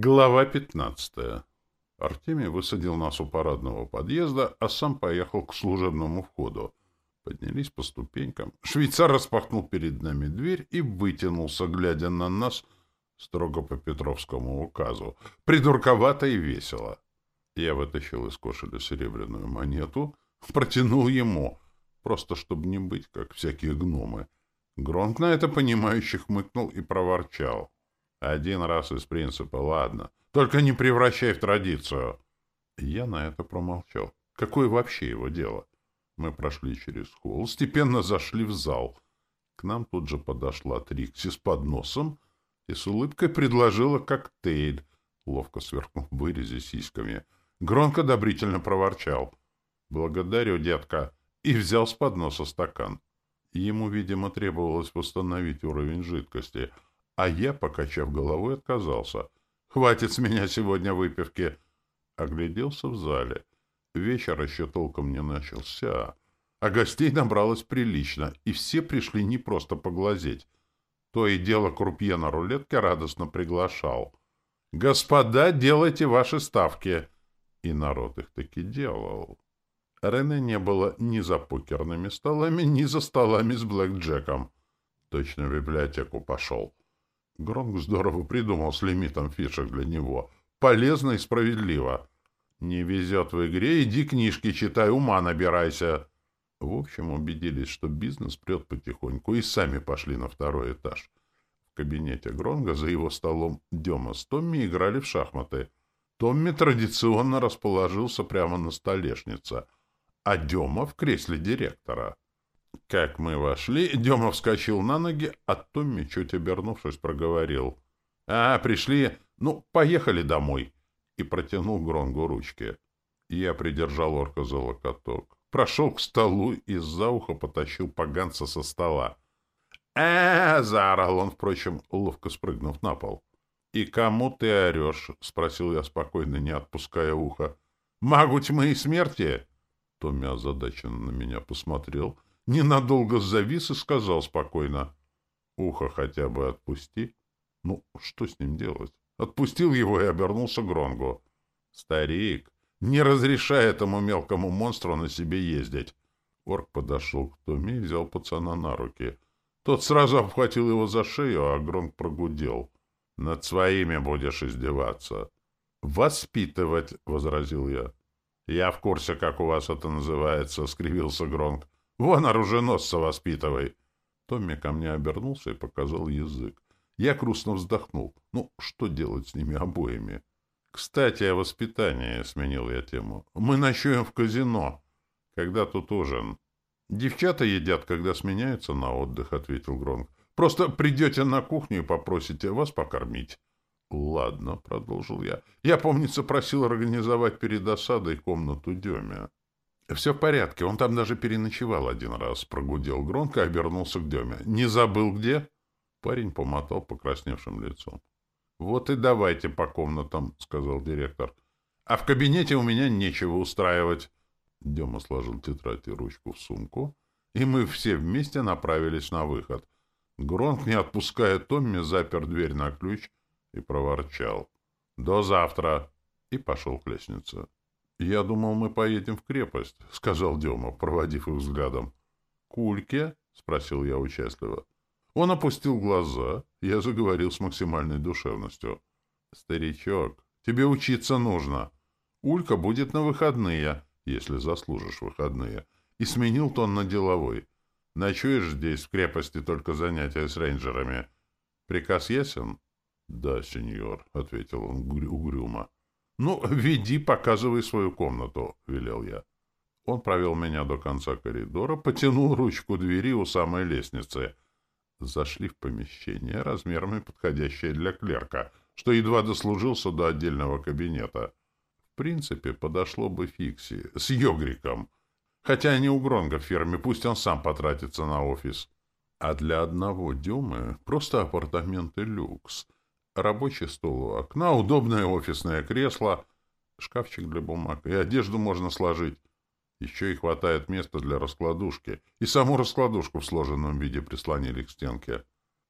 Глава 15. Артемий высадил нас у парадного подъезда, а сам поехал к служебному входу. Поднялись по ступенькам. Швейцар распахнул перед нами дверь и вытянулся, глядя на нас строго по Петровскому указу. Придурковато и весело. Я вытащил из кошеля серебряную монету, протянул ему, просто чтобы не быть, как всякие гномы. Гронк на это понимающих хмыкнул и проворчал. Один раз из принципа, ладно. Только не превращай в традицию. Я на это промолчал. Какое вообще его дело? Мы прошли через холл, степенно зашли в зал. К нам тут же подошла Трикси с подносом и с улыбкой предложила коктейль, ловко сверкнув вырезе сиськами. Громко одобрительно проворчал. «Благодарю, детка!» и взял с подноса стакан. Ему, видимо, требовалось восстановить уровень жидкости — а я, покачав головой, отказался. «Хватит с меня сегодня выпивки!» Огляделся в зале. Вечер еще толком не начался, а гостей набралось прилично, и все пришли не просто поглазеть. То и дело крупье на рулетке радостно приглашал. «Господа, делайте ваши ставки!» И народ их таки делал. Рене не было ни за покерными столами, ни за столами с блэкджеком. Точно в библиотеку пошел. Гронк здорово придумал с лимитом фишек для него. Полезно и справедливо. Не везет в игре, иди книжки читай, ума набирайся. В общем, убедились, что бизнес прет потихоньку, и сами пошли на второй этаж. В кабинете Гронга за его столом Дема с Томми играли в шахматы. Томми традиционно расположился прямо на столешнице, а Дема в кресле директора. Как мы вошли, Дема вскочил на ноги, а Томми, чуть обернувшись, проговорил. — А, пришли. Ну, поехали домой. И протянул Гронгу ручки. Я придержал орка за локоток. Прошел к столу и за ухо потащил поганца со стола. э заорал он, впрочем, ловко спрыгнув на пол. «И кому ты орешь?» — спросил я спокойно, не отпуская ухо. «Магу тьмы и смерти?» Томми озадаченно на меня посмотрел — ненадолго завис и сказал спокойно. «Ухо хотя бы отпусти». «Ну, что с ним делать?» Отпустил его и обернулся к Гронгу. «Старик, не разрешай этому мелкому монстру на себе ездить». Орк подошел к Томе и взял пацана на руки. Тот сразу обхватил его за шею, а Гронг прогудел. «Над своими будешь издеваться». «Воспитывать», — возразил я. «Я в курсе, как у вас это называется», — скривился Гронг. Вон оруженосца воспитывай. Томми ко мне обернулся и показал язык. Я грустно вздохнул. Ну, что делать с ними обоими? Кстати, о воспитании, — сменил я тему. Мы ночуем в казино. Когда тут ужин? Девчата едят, когда сменяются на отдых, — ответил Гронк. Просто придете на кухню и попросите вас покормить. Ладно, — продолжил я. Я, помнится, просил организовать перед осадой комнату Деме. «Все в порядке, он там даже переночевал один раз», — прогудел громко и обернулся к Деме. «Не забыл где?» Парень помотал покрасневшим лицом. «Вот и давайте по комнатам», — сказал директор. «А в кабинете у меня нечего устраивать». Дема сложил тетрадь и ручку в сумку, и мы все вместе направились на выход. Гронк, не отпуская Томми, запер дверь на ключ и проворчал. «До завтра!» и пошел к лестнице. «Я думал, мы поедем в крепость», — сказал Дема, проводив их взглядом. «Кульке?» — спросил я участливо. Он опустил глаза, я заговорил с максимальной душевностью. «Старичок, тебе учиться нужно. Улька будет на выходные, если заслужишь выходные». И сменил тон на деловой. «Ночуешь здесь, в крепости, только занятия с рейнджерами. Приказ ясен?» «Да, сеньор», — ответил он угрюмо. «Ну, веди, показывай свою комнату», — велел я. Он провел меня до конца коридора, потянул ручку двери у самой лестницы. Зашли в помещение, размерами подходящее для клерка, что едва дослужился до отдельного кабинета. В принципе, подошло бы Фикси с Йогриком. Хотя не у Гронга в ферме, пусть он сам потратится на офис. А для одного Дюмы просто апартаменты люкс — рабочий стол у окна, удобное офисное кресло, шкафчик для бумаг, и одежду можно сложить. Еще и хватает места для раскладушки, и саму раскладушку в сложенном виде прислонили к стенке.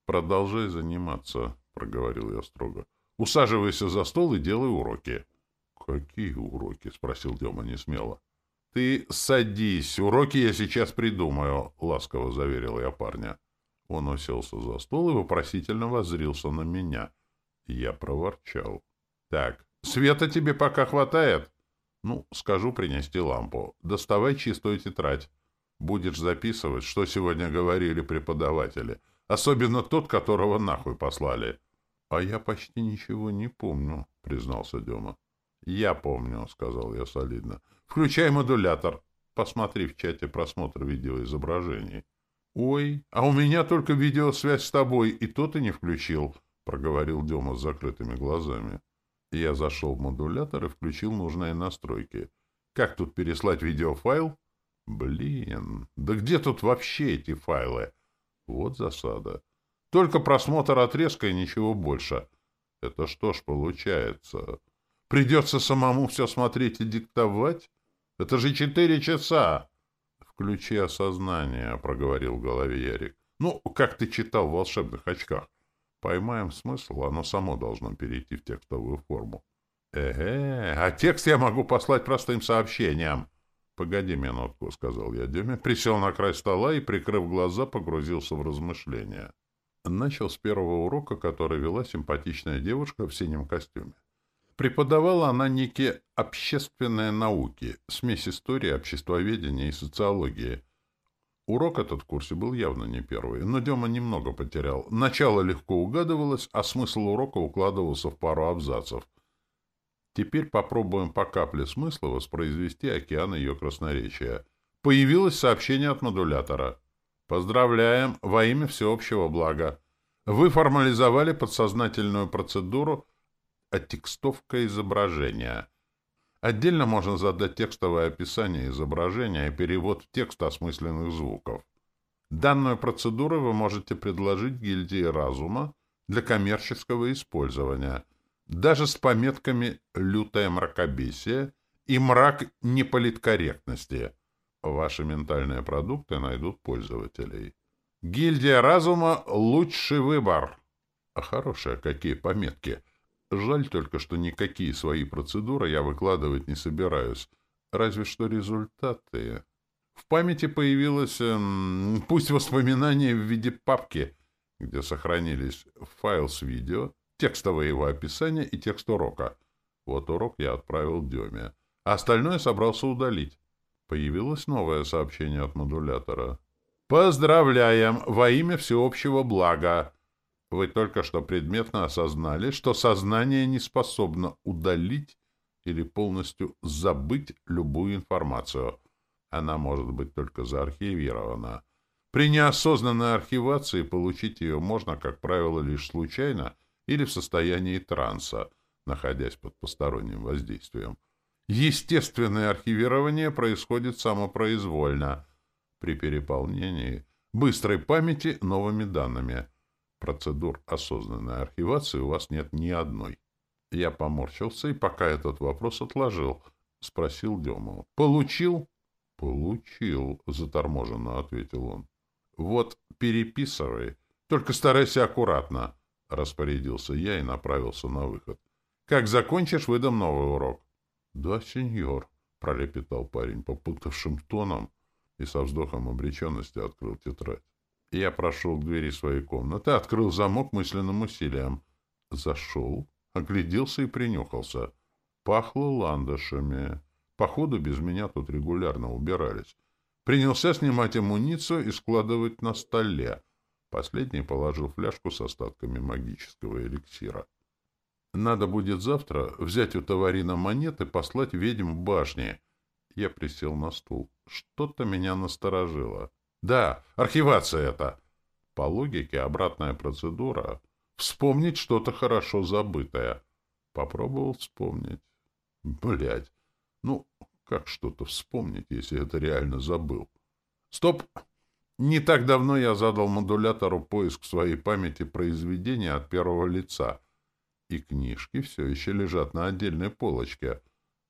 «Продолжай заниматься», — проговорил я строго. Усаживайся за стол и делай уроки. — Какие уроки? — спросил Дема несмело. — Ты садись, уроки я сейчас придумаю, — ласково заверил я парня. Он уселся за стол и вопросительно воззрился на меня. Я проворчал. — Так, света тебе пока хватает? — Ну, скажу принести лампу. Доставай чистую тетрадь. Будешь записывать, что сегодня говорили преподаватели. Особенно тот, которого нахуй послали. — А я почти ничего не помню, — признался Дема. — Я помню, — сказал я солидно. — Включай модулятор. Посмотри в чате просмотр видеоизображений. — Ой, а у меня только видеосвязь с тобой, и то ты не включил, — проговорил Дема с закрытыми глазами. Я зашел в модулятор и включил нужные настройки. Как тут переслать видеофайл? Блин, да где тут вообще эти файлы? Вот засада. Только просмотр отрезка и ничего больше. Это что ж получается? Придется самому все смотреть и диктовать? Это же четыре часа! Включи осознание, — проговорил в голове Ярик. Ну, как ты читал в волшебных очках. Поймаем смысл, оно само должно перейти в текстовую форму. Эге, а текст я могу послать простым сообщением. «Погоди минутку», — сказал я Деме, присел на край стола и, прикрыв глаза, погрузился в размышления. Начал с первого урока, который вела симпатичная девушка в синем костюме. Преподавала она некие общественные науки, смесь истории, обществоведения и социологии. Урок этот в курсе был явно не первый, но Дема немного потерял. Начало легко угадывалось, а смысл урока укладывался в пару абзацев — Теперь попробуем по капле смысла воспроизвести океан ее красноречия. Появилось сообщение от модулятора. Поздравляем, во имя всеобщего блага. Вы формализовали подсознательную процедуру оттекстовка изображения. Отдельно можно задать текстовое описание изображения и перевод в текст осмысленных звуков. Данную процедуру вы можете предложить гильдии разума для коммерческого использования – даже с пометками «лютое мракобесие» и «мрак неполиткорректности». Ваши ментальные продукты найдут пользователей. Гильдия разума — лучший выбор. А хорошие какие пометки. Жаль только, что никакие свои процедуры я выкладывать не собираюсь. Разве что результаты. В памяти появилось, эм, пусть воспоминания в виде папки, где сохранились файл с видео, текстовое его описание и текст урока. Вот урок я отправил Деме, а остальное собрался удалить. Появилось новое сообщение от модулятора. «Поздравляем! Во имя всеобщего блага! Вы только что предметно осознали, что сознание не способно удалить или полностью забыть любую информацию. Она может быть только заархивирована. При неосознанной архивации получить ее можно, как правило, лишь случайно — или в состоянии транса, находясь под посторонним воздействием. Естественное архивирование происходит самопроизвольно при переполнении быстрой памяти новыми данными. Процедур осознанной архивации у вас нет ни одной. Я поморщился и пока этот вопрос отложил, спросил Дему. «Получил?» «Получил», — заторможенно ответил он. «Вот переписывай, только старайся аккуратно. — распорядился я и направился на выход. — Как закончишь, выдам новый урок. — Да, сеньор, — пролепетал парень попутавшим тоном и со вздохом обреченности открыл тетрадь. Я прошел к двери своей комнаты, открыл замок мысленным усилием. Зашел, огляделся и принюхался. Пахло ландышами. Походу, без меня тут регулярно убирались. Принялся снимать амуницию и складывать на столе. Последний положил фляжку с остатками магического эликсира. Надо будет завтра взять у товарина монеты и послать ведьм в башне. Я присел на стул. Что-то меня насторожило. Да, архивация это. По логике, обратная процедура. Вспомнить что-то хорошо забытое. Попробовал вспомнить. Блять. Ну, как что-то вспомнить, если это реально забыл? Стоп! Не так давно я задал модулятору поиск в своей памяти произведения от первого лица, и книжки все еще лежат на отдельной полочке.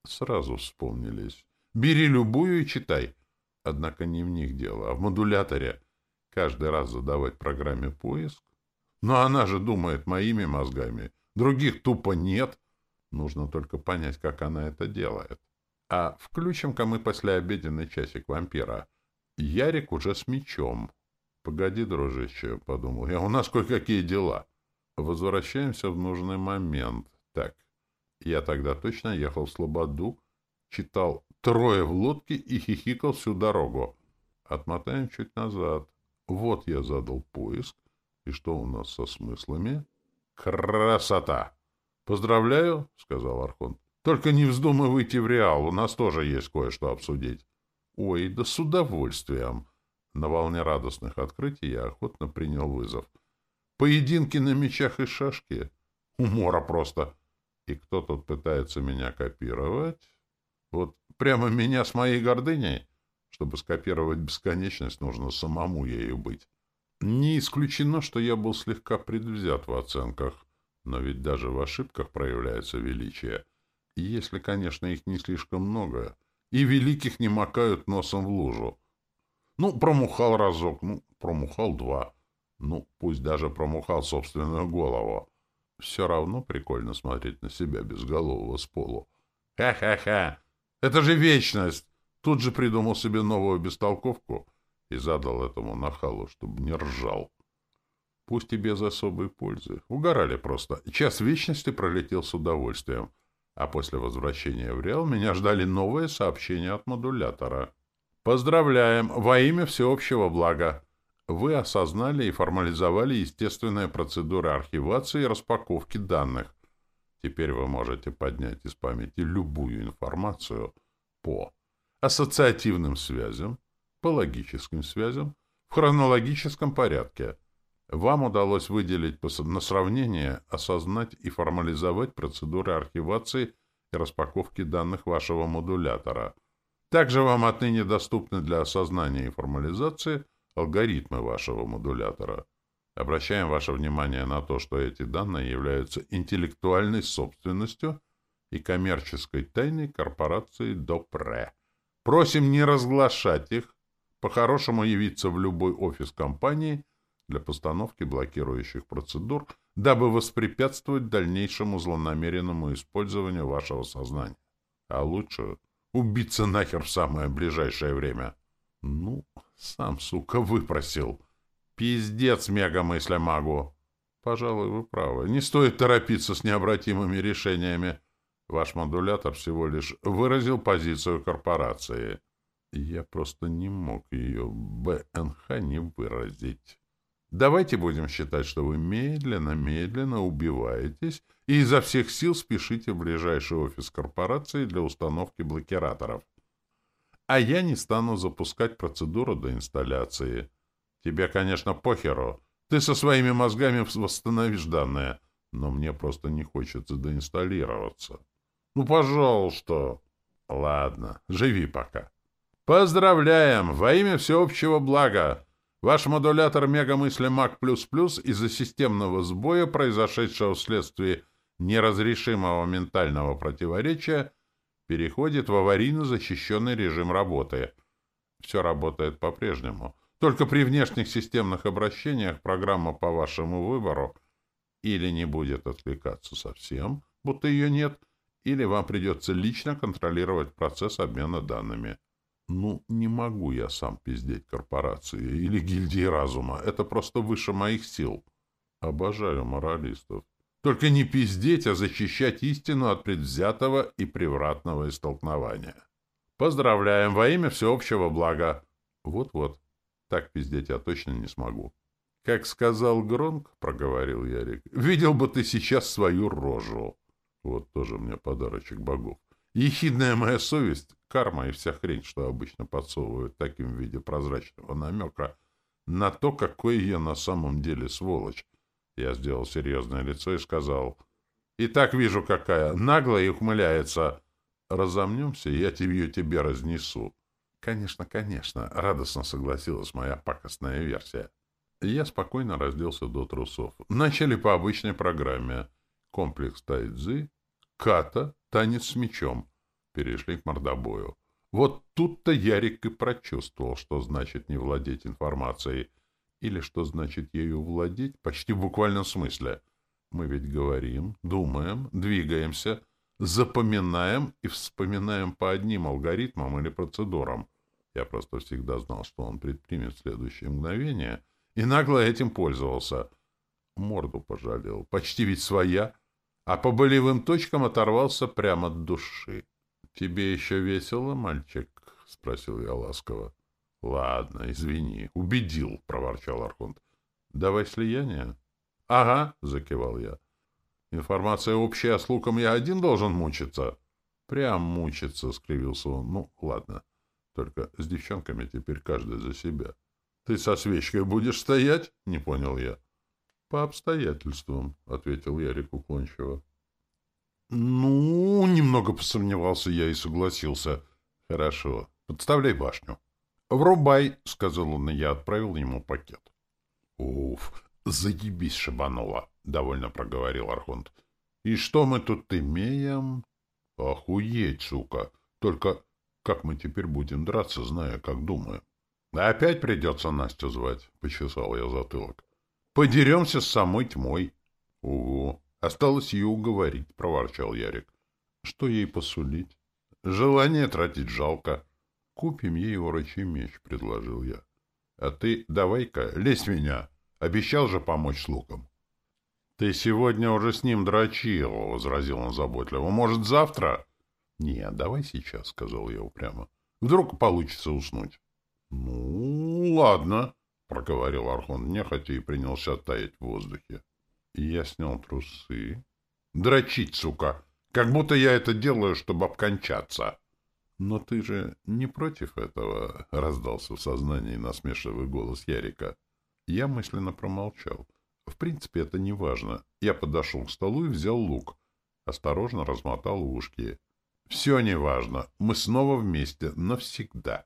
Сразу вспомнились. Бери любую и читай. Однако не в них дело, а в модуляторе. Каждый раз задавать программе поиск. Но она же думает моими мозгами. других тупо нет. Нужно только понять, как она это делает. А включим-ка мы послеобеденный часик вампира. Ярик уже с мечом. Погоди, дружище, — подумал я, — у нас кое-какие дела. Возвращаемся в нужный момент. Так, я тогда точно ехал в Слободу, читал «Трое в лодке» и хихикал всю дорогу. Отмотаем чуть назад. Вот я задал поиск. И что у нас со смыслами? Красота! Поздравляю, — сказал Архонт. Только не вздумай выйти в Реал, у нас тоже есть кое-что обсудить. Ой, да с удовольствием. На волне радостных открытий я охотно принял вызов. Поединки на мечах и шашки? Умора просто. И кто тут пытается меня копировать? Вот прямо меня с моей гордыней? Чтобы скопировать бесконечность, нужно самому ею быть. Не исключено, что я был слегка предвзят в оценках, но ведь даже в ошибках проявляется величие — если, конечно, их не слишком много, и великих не макают носом в лужу. Ну, промухал разок, ну, промухал два. Ну, пусть даже промухал собственную голову. Все равно прикольно смотреть на себя безголового с полу. Ха-ха-ха! Это же вечность! Тут же придумал себе новую бестолковку и задал этому нахалу, чтобы не ржал. Пусть и без особой пользы. Угорали просто. Час вечности пролетел с удовольствием а после возвращения в Реал меня ждали новые сообщения от модулятора. Поздравляем! Во имя всеобщего блага! Вы осознали и формализовали естественные процедуры архивации и распаковки данных. Теперь вы можете поднять из памяти любую информацию по ассоциативным связям, по логическим связям, в хронологическом порядке – вам удалось выделить на сравнение, осознать и формализовать процедуры архивации и распаковки данных вашего модулятора. Также вам отныне доступны для осознания и формализации алгоритмы вашего модулятора. Обращаем ваше внимание на то, что эти данные являются интеллектуальной собственностью и коммерческой тайной корпорации Допре. Просим не разглашать их, по-хорошему явиться в любой офис компании – для постановки блокирующих процедур, дабы воспрепятствовать дальнейшему злонамеренному использованию вашего сознания. А лучше убиться нахер в самое ближайшее время. Ну, сам, сука, выпросил. Пиздец мега-мысля магу. Пожалуй, вы правы. Не стоит торопиться с необратимыми решениями. Ваш модулятор всего лишь выразил позицию корпорации. Я просто не мог ее БНХ не выразить. Давайте будем считать, что вы медленно-медленно убиваетесь и изо всех сил спешите в ближайший офис корпорации для установки блокираторов. А я не стану запускать процедуру до инсталляции. Тебе, конечно, похеру. Ты со своими мозгами восстановишь данные, но мне просто не хочется доинсталлироваться. Ну, пожалуйста. Ладно, живи пока. Поздравляем! Во имя всеобщего блага! Ваш модулятор мегамысли Мак++ из-за системного сбоя, произошедшего вследствие неразрешимого ментального противоречия, переходит в аварийно защищенный режим работы. Все работает по-прежнему. Только при внешних системных обращениях программа по вашему выбору или не будет откликаться совсем, будто ее нет, или вам придется лично контролировать процесс обмена данными. Ну, не могу я сам пиздеть корпорации или гильдии разума. Это просто выше моих сил. Обожаю моралистов. Только не пиздеть, а защищать истину от предвзятого и превратного истолкновения. Поздравляем во имя всеобщего блага. Вот-вот. Так пиздеть я точно не смогу. Как сказал Гронк, проговорил Ярик, видел бы ты сейчас свою рожу. Вот тоже мне подарочек богов. Ехидная моя совесть, карма и вся хрень, что обычно подсовывают таким в виде прозрачного намека на то, какой я на самом деле сволочь. Я сделал серьезное лицо и сказал, «И так вижу, какая, наглая и ухмыляется. Разомнемся, я тебе, тебе разнесу». «Конечно, конечно», — радостно согласилась моя пакостная версия. Я спокойно разделся до трусов. Начали по обычной программе. Комплекс тайцзы, ката, танец с мечом. Перешли к мордобою. Вот тут-то Ярик и прочувствовал, что значит не владеть информацией, или что значит ею владеть почти в буквальном смысле. Мы ведь говорим, думаем, двигаемся, запоминаем и вспоминаем по одним алгоритмам или процедурам. Я просто всегда знал, что он предпримет следующее мгновение, и нагло этим пользовался. Морду пожалел. Почти ведь своя. А по болевым точкам оторвался прямо от души. — Тебе еще весело, мальчик? — спросил я ласково. — Ладно, извини. Убедил, — проворчал Архонт. — Давай слияние. — Ага, — закивал я. — Информация общая, с луком я один должен мучиться? — Прям мучиться, — скривился он. — Ну, ладно. Только с девчонками теперь каждый за себя. — Ты со свечкой будешь стоять? — не понял я. — По обстоятельствам, — ответил Ярик уклончиво. — Ну, немного посомневался я и согласился. — Хорошо, подставляй башню. — Врубай, — сказал он, и я отправил ему пакет. — Уф, заебись, шибануло, — довольно проговорил Архонт. — И что мы тут имеем? — Охуеть, сука! Только как мы теперь будем драться, зная, как думаем? — Опять придется Настю звать, — почесал я затылок. — Подеремся с самой тьмой. — Угу. Осталось ее уговорить, — проворчал Ярик. — Что ей посулить? — Желание тратить жалко. — Купим ей урочий меч, — предложил я. — А ты давай-ка, лезь меня. Обещал же помочь с луком. — Ты сегодня уже с ним дрочил, — возразил он заботливо. — Может, завтра? — Нет, давай сейчас, — сказал я упрямо. — Вдруг получится уснуть. — Ну, ладно, — проговорил Архон нехотя и принялся таять в воздухе. Я снял трусы. Дрочить, сука! Как будто я это делаю, чтобы обкончаться. Но ты же не против этого, — раздался в сознании насмешливый голос Ярика. Я мысленно промолчал. В принципе, это не важно. Я подошел к столу и взял лук. Осторожно размотал ушки. Все не важно. Мы снова вместе. Навсегда.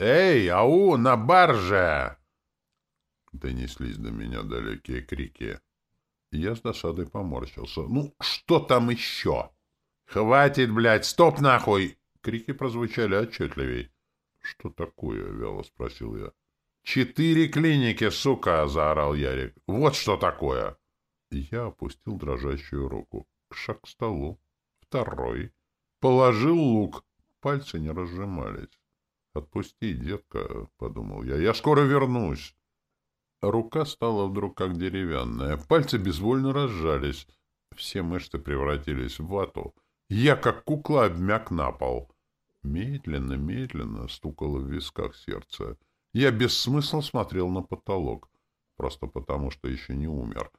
«Эй, ау, на барже!» Донеслись до меня далекие крики. Я с досадой поморщился. «Ну, что там еще?» «Хватит, блядь! Стоп, нахуй!» Крики прозвучали отчетливей. «Что такое?» — вяло спросил я. «Четыре клиники, сука!» — заорал Ярик. «Вот что такое!» Я опустил дрожащую руку. Шаг к столу. Второй. Положил лук. Пальцы не разжимались. «Отпусти, детка», — подумал я. «Я скоро вернусь». Рука стала вдруг как деревянная. Пальцы безвольно разжались. Все мышцы превратились в вату. Я, как кукла, обмяк на пол. Медленно, медленно стукало в висках сердце. Я без смысла смотрел на потолок. Просто потому, что еще не умер.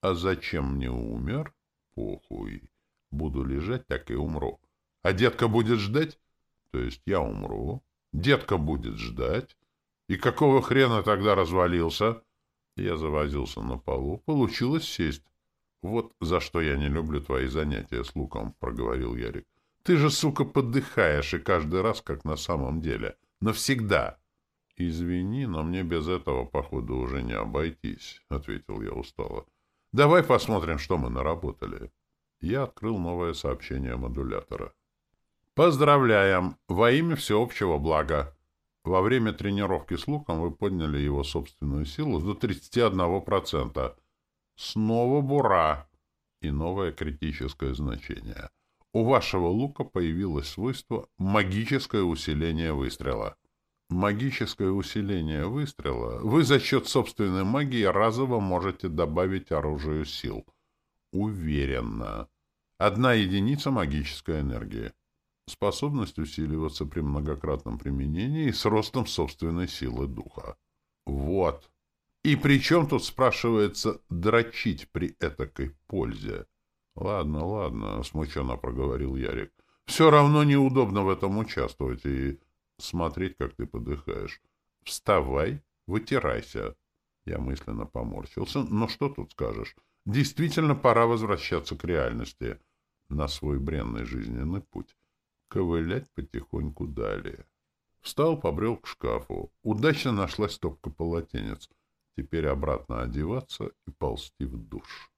А зачем мне умер? Похуй. Буду лежать, так и умру. А детка будет ждать? То есть я умру. Детка будет ждать. И какого хрена тогда развалился? Я завозился на полу. Получилось сесть. Вот за что я не люблю твои занятия с луком, проговорил Ярик. Ты же, сука, подыхаешь, и каждый раз, как на самом деле. Навсегда. Извини, но мне без этого, походу, уже не обойтись, ответил я устало. Давай посмотрим, что мы наработали. Я открыл новое сообщение модулятора. Поздравляем! Во имя всеобщего блага! Во время тренировки с луком вы подняли его собственную силу до 31%. Снова бура и новое критическое значение. У вашего лука появилось свойство магическое усиление выстрела. Магическое усиление выстрела вы за счет собственной магии разово можете добавить оружию сил. Уверенно. Одна единица магической энергии. Способность усиливаться при многократном применении и с ростом собственной силы духа. Вот. И при чем тут, спрашивается, дрочить при этакой пользе? Ладно, ладно, смущенно проговорил Ярик. Все равно неудобно в этом участвовать и смотреть, как ты подыхаешь. Вставай, вытирайся. Я мысленно поморщился. Но что тут скажешь? Действительно, пора возвращаться к реальности, на свой бренный жизненный путь ковылять потихоньку далее. Встал, побрел к шкафу. Удачно нашлась стопка полотенец. Теперь обратно одеваться и ползти в душ.